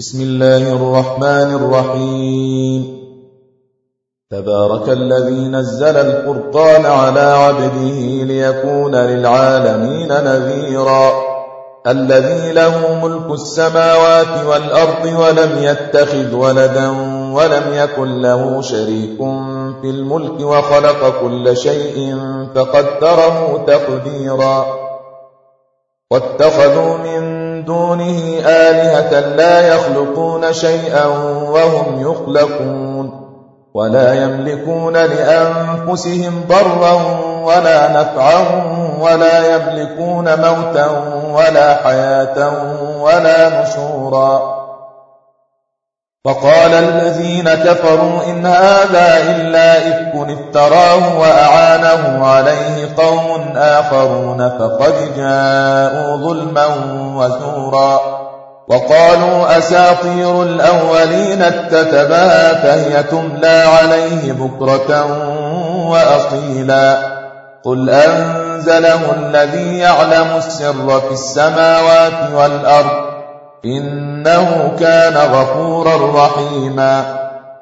بسم الله الرحمن الرحيم. تبارك الذي نزل الفرقان على عبده ليكون للعالمين نذيرا. الذي له ملك السماوات والأرض ولم يتخذ ولدا ولم يكن له شريك في الملك وخلق كل شيء فقدره تقديرا. واتخذوا من دونه آلهة لا يخلقون شيئا وهم يخلقون ولا يملكون لأنفسهم ضرا ولا نفعا ولا يملكون موتا ولا حياة ولا نشورا. فقال الذين كفروا إن هذا إلا إفك افتراه وأعانه عليه قوم آخرون فقد جاءوا ظلما وزورا وقالوا أساطير الأولين اتتبها فهي تملى عليه بكرة وأصيلا قل أنزله الذي يعلم السر في السماوات والأرض إنه كان غفورا رحيما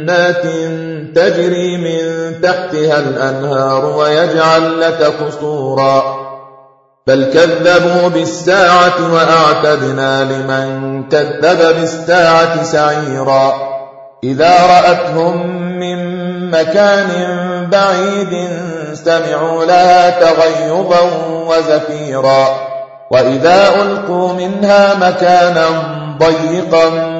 جنات تجري من تحتها الأنهار ويجعل لك قصورا. بل كذبوا بالساعة وأعتدنا لمن كذب بالساعة سعيرا. إذا رأتهم من مكان بعيد سمعوا لها تغيظا وزفيرا. وإذا ألقوا منها مكانا ضيقا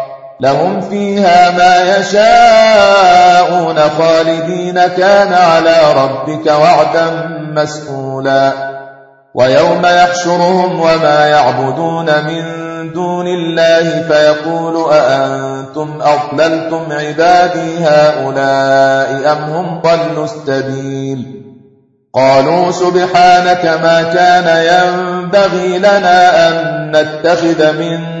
لهم فيها ما يشاءون خالدين كان على ربك وعدا مسئولا ويوم يحشرهم وما يعبدون من دون الله فيقول أأنتم أضللتم عبادي هؤلاء أم هم ضلوا السبيل؟ قالوا سبحانك ما كان ينبغي لنا أن نتخذ من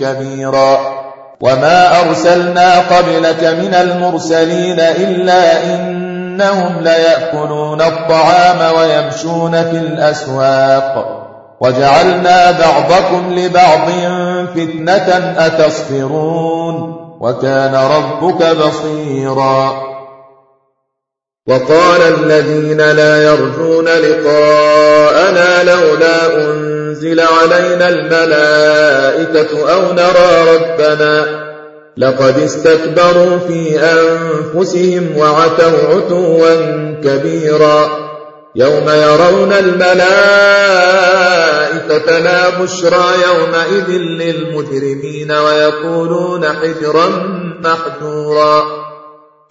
كبيرا. وما أرسلنا قبلك من المرسلين إلا إنهم ليأكلون الطعام ويمشون في الأسواق. وجعلنا بعضكم لبعض فتنة أتصفرون. وكان ربك بصيرا. وقال الذين لا يرجون لقاءنا لولا أنزل علينا الملائكة أو نرى ربنا لقد استكبروا في أنفسهم وعتوا عتوا كبيرا يوم يرون الملائكة لا بشرى يومئذ للمجرمين ويقولون حجرا محجورا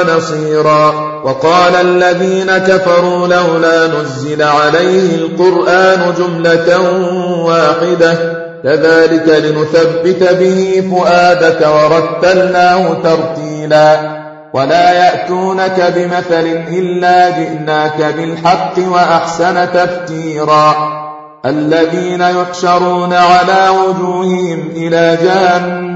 ونصيرا. وقال الذين كفروا لولا نزل عليه القرآن جملة واحدة. كذلك لنثبت به فؤادك ورتلناه ترتيلا. ولا يأتونك بمثل إلا جئناك بالحق وأحسن تفتيرا الذين يحشرون على وجوههم إلى جهنم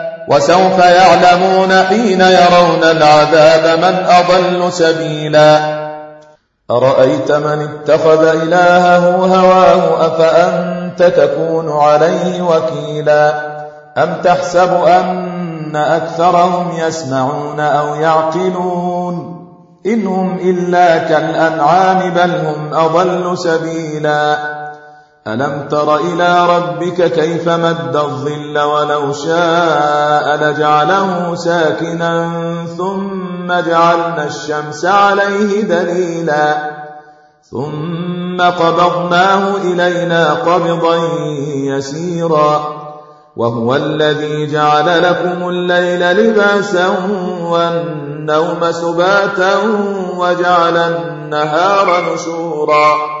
وسوف يعلمون حين يرون العذاب من أضل سبيلا. أرأيت من اتخذ إلهه هواه أفأنت تكون عليه وكيلا؟ أم تحسب أن أكثرهم يسمعون أو يعقلون؟ إنهم إلا كالأنعام بل هم أضل سبيلا. ألم تر إلى ربك كيف مد الظل ولو شاء لجعله ساكنا ثم جعلنا الشمس عليه دليلا ثم قبضناه إلينا قبضا يسيرا وهو الذي جعل لكم الليل لباسا والنوم سباتا وجعل النهار نشورا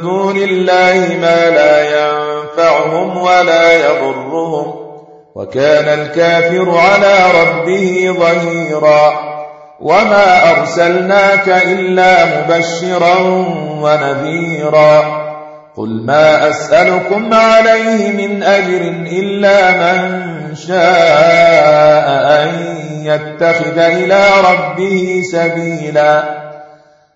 دون الله ما لا ينفعهم ولا يضرهم وكان الكافر على ربه ظهيرا وما أرسلناك إلا مبشرا ونذيرا قل ما أسألكم عليه من أجر إلا من شاء أن يتخذ إلى ربه سبيلا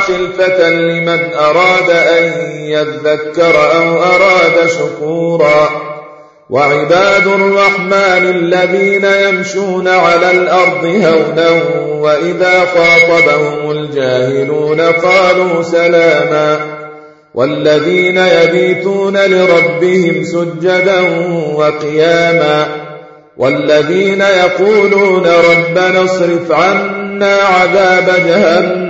خلفة لمن أراد أن يذكر أو أراد شكورا وعباد الرحمن الذين يمشون على الأرض هونا وإذا خاطبهم الجاهلون قالوا سلاما والذين يبيتون لربهم سجدا وقياما والذين يقولون ربنا اصرف عنا عذاب جهنم